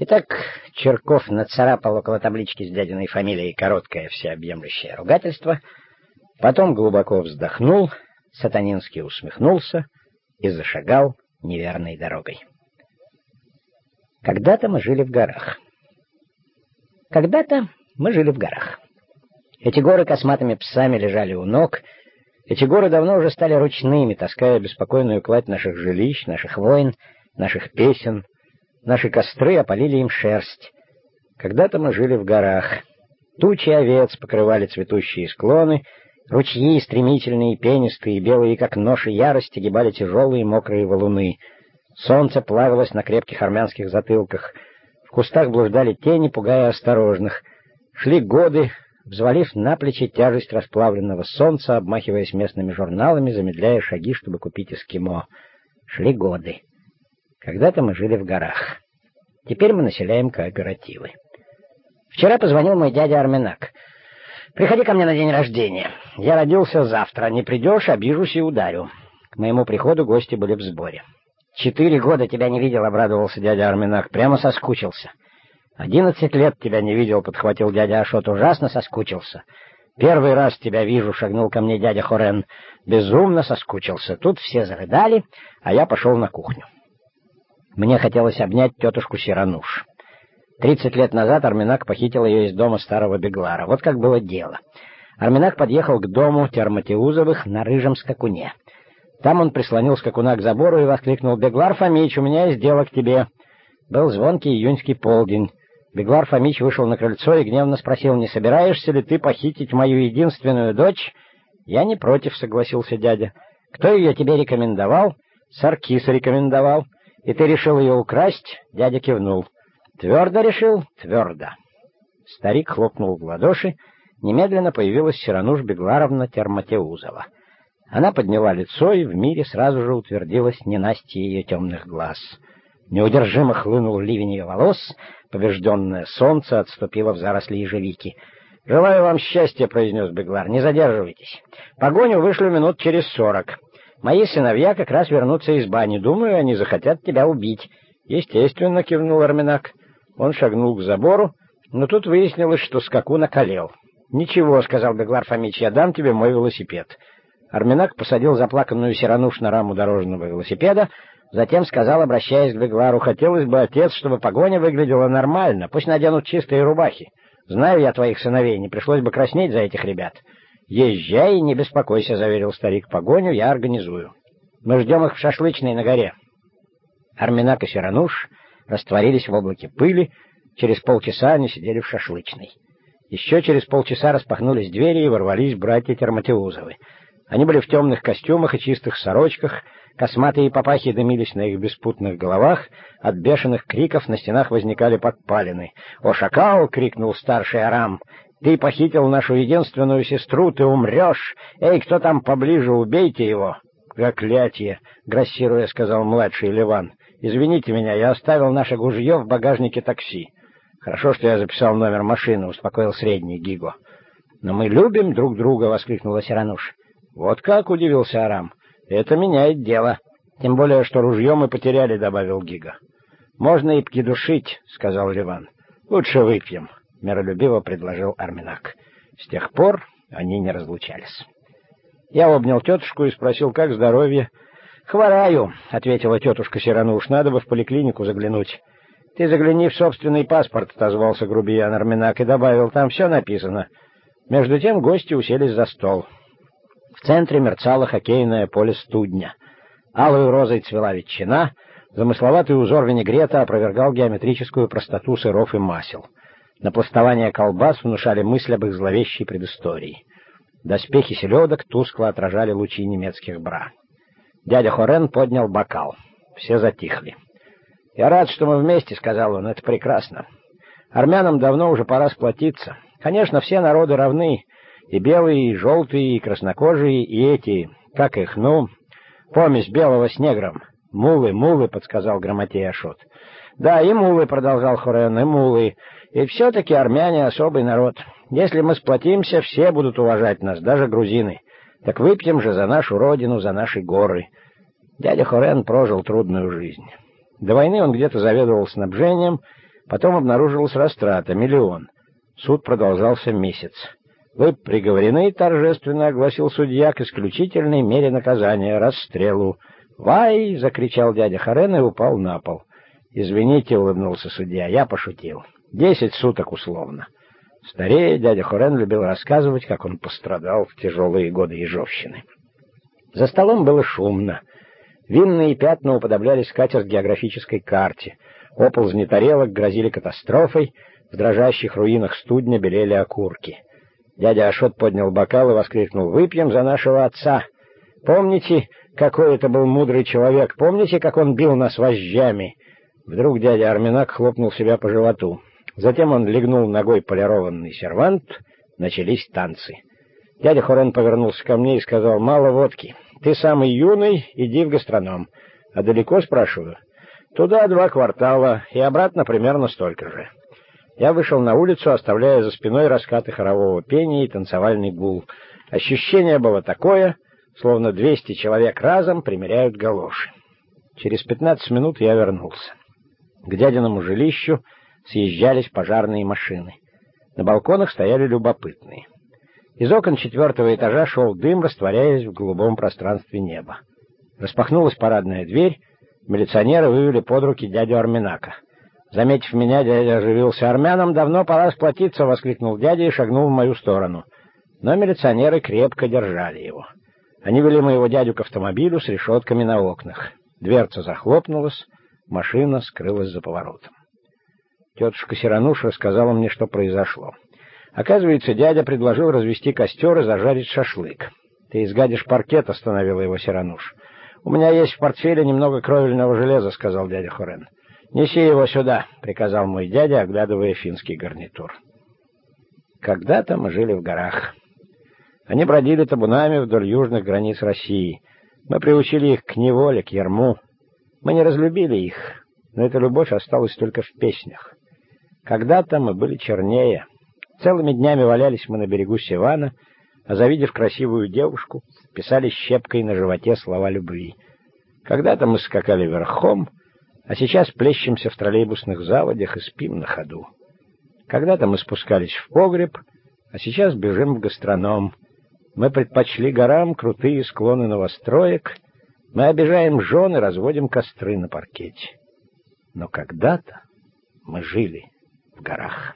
Итак, Черков нацарапал около таблички с дядиной фамилией короткое всеобъемлющее ругательство, потом глубоко вздохнул, сатанински усмехнулся и зашагал неверной дорогой. Когда-то мы жили в горах. Когда-то мы жили в горах. Эти горы косматыми псами лежали у ног. Эти горы давно уже стали ручными, таская беспокойную кладь наших жилищ, наших войн, наших песен. Наши костры опалили им шерсть. Когда-то мы жили в горах. Тучи овец покрывали цветущие склоны, ручьи, стремительные, пенистые, белые, как ноши ярости, гибали тяжелые мокрые валуны. Солнце плавилось на крепких армянских затылках. В кустах блуждали тени, пугая осторожных. Шли годы, взвалив на плечи тяжесть расплавленного солнца, обмахиваясь местными журналами, замедляя шаги, чтобы купить эскимо. Шли годы. Когда-то мы жили в горах. Теперь мы населяем кооперативы. Вчера позвонил мой дядя Арменак. «Приходи ко мне на день рождения. Я родился завтра. Не придешь, обижусь и ударю». К моему приходу гости были в сборе. «Четыре года тебя не видел», — обрадовался дядя Арменак. «Прямо соскучился». «Одиннадцать лет тебя не видел», — подхватил дядя Ашот. «Ужасно соскучился». «Первый раз тебя вижу», — шагнул ко мне дядя Хорен. «Безумно соскучился». Тут все зарыдали, а я пошел на кухню. Мне хотелось обнять тетушку Сирануш. Тридцать лет назад Арминак похитил ее из дома старого Беглара. Вот как было дело. Арминак подъехал к дому Терматиузовых на рыжем скакуне. Там он прислонил скакуна к забору и воскликнул «Беглар Фомич, у меня есть дело к тебе». Был звонкий июньский полдень. Беглар Фомич вышел на крыльцо и гневно спросил, «Не собираешься ли ты похитить мою единственную дочь?» «Я не против», — согласился дядя. «Кто ее тебе рекомендовал?» «Саркис рекомендовал». «И ты решил ее украсть?» — дядя кивнул. «Твердо решил?» «Твердо». Старик хлопнул в ладоши. Немедленно появилась Сирануш Бегларовна Терматеузова. Она подняла лицо, и в мире сразу же утвердилась ненастье ее темных глаз. Неудержимо хлынул ливень ее волос, побежденное солнце отступило в заросли ежевики. «Желаю вам счастья», — произнес Беглар, — «не задерживайтесь. Погоню вышлю минут через сорок». Мои сыновья как раз вернутся из бани. Думаю, они захотят тебя убить. Естественно, кивнул Арминак. Он шагнул к забору, но тут выяснилось, что скаку накалел. Ничего, сказал Беглар Фомич, я дам тебе мой велосипед. Арминак посадил заплаканную Сирануш на раму дорожного велосипеда, затем сказал, обращаясь к Беглару, хотелось бы, отец, чтобы погоня выглядела нормально, пусть наденут чистые рубахи. Знаю я твоих сыновей, не пришлось бы краснеть за этих ребят. «Езжай не беспокойся», — заверил старик. «Погоню я организую. Мы ждем их в шашлычной на горе». Арминак и Сирануш растворились в облаке пыли. Через полчаса они сидели в шашлычной. Еще через полчаса распахнулись двери и ворвались братья Терматеузовы. Они были в темных костюмах и чистых сорочках, косматые папахи дымились на их беспутных головах, от бешеных криков на стенах возникали подпалины. «О, шакал!» — крикнул старший Арам. Ты похитил нашу единственную сестру, ты умрешь. Эй, кто там поближе, убейте его!» «Проклятие!» — грассируя, сказал младший Ливан. «Извините меня, я оставил наше гужье в багажнике такси. Хорошо, что я записал номер машины», — успокоил средний Гиго. «Но мы любим друг друга!» — воскликнула Сирануш. «Вот как!» — удивился Арам. «Это меняет дело. Тем более, что ружье мы потеряли», — добавил Гиго. «Можно и пкидушить», — сказал Ливан. «Лучше выпьем». — миролюбиво предложил Арминак. С тех пор они не разлучались. Я обнял тетушку и спросил, как здоровье. «Хвораю», — ответила тетушка Сирануш, — «надо бы в поликлинику заглянуть». «Ты загляни в собственный паспорт», — отозвался грубиян Арминак и добавил, «там все написано». Между тем гости уселись за стол. В центре мерцало хоккейное поле студня. Алую розой цвела ветчина, замысловатый узор винегрета опровергал геометрическую простоту сыров и масел. Напластование колбас внушали мысль об их зловещей предыстории. Доспехи селедок тускло отражали лучи немецких бра. Дядя Хорен поднял бокал. Все затихли. «Я рад, что мы вместе», — сказал он, — «это прекрасно. Армянам давно уже пора сплотиться. Конечно, все народы равны, и белые, и желтые, и краснокожие, и эти, как их, ну, помесь белого с негром. Мулы, мулы», — подсказал Грамотей Ашот. «Да, и мулы», — продолжал Хорен, — «и мулы. И все-таки армяне особый народ. Если мы сплотимся, все будут уважать нас, даже грузины. Так выпьем же за нашу родину, за наши горы. Дядя Хорен прожил трудную жизнь. До войны он где-то заведовал снабжением, Потом обнаружилась растрата — миллион. Суд продолжался месяц. «Вы приговорены», — торжественно огласил судья, — «к исключительной мере наказания — расстрелу». «Вай!» — закричал дядя Харен и упал на пол. «Извините», — улыбнулся судья, — «я пошутил. Десять суток условно». Старее дядя Хорен любил рассказывать, как он пострадал в тяжелые годы ежовщины. За столом было шумно. Винные пятна уподобляли скатерть географической карте. Оползни тарелок грозили катастрофой, в дрожащих руинах студня белели окурки. Дядя Ашот поднял бокал и воскликнул «Выпьем за нашего отца! Помните, какой это был мудрый человек? Помните, как он бил нас вожжами?» Вдруг дядя Арминак хлопнул себя по животу. Затем он легнул ногой полированный сервант, начались танцы. Дядя Хорен повернулся ко мне и сказал, «Мало водки. Ты самый юный, иди в гастроном». «А далеко?» — спрашиваю. «Туда два квартала, и обратно примерно столько же». Я вышел на улицу, оставляя за спиной раскаты хорового пения и танцевальный гул. Ощущение было такое, словно двести человек разом примеряют галоши. Через пятнадцать минут я вернулся. К дядиному жилищу съезжались пожарные машины. На балконах стояли любопытные. Из окон четвертого этажа шел дым, растворяясь в голубом пространстве неба. Распахнулась парадная дверь, милиционеры вывели под руки дядю Арминака. Заметив меня, дядя оживился. «Армянам давно пора сплотиться!» — воскликнул дядя и шагнул в мою сторону. Но милиционеры крепко держали его. Они вели моего дядю к автомобилю с решетками на окнах. Дверца захлопнулась, машина скрылась за поворотом. Тетушка Сирануш рассказала мне, что произошло. Оказывается, дядя предложил развести костер и зажарить шашлык. «Ты изгадишь паркет», — остановила его Сирануш. «У меня есть в портфеле немного кровельного железа», — сказал дядя Хорен. «Неси его сюда», — приказал мой дядя, оглядывая финский гарнитур. Когда-то мы жили в горах. Они бродили табунами вдоль южных границ России. Мы приучили их к неволе, к ярму. Мы не разлюбили их, но эта любовь осталась только в песнях. Когда-то мы были чернее. Целыми днями валялись мы на берегу Сивана, а завидев красивую девушку, писали щепкой на животе слова любви. Когда-то мы скакали верхом, а сейчас плещемся в троллейбусных заводях и спим на ходу. Когда-то мы спускались в погреб, а сейчас бежим в гастроном. Мы предпочли горам крутые склоны новостроек, мы обижаем жен и разводим костры на паркете. Но когда-то мы жили в горах.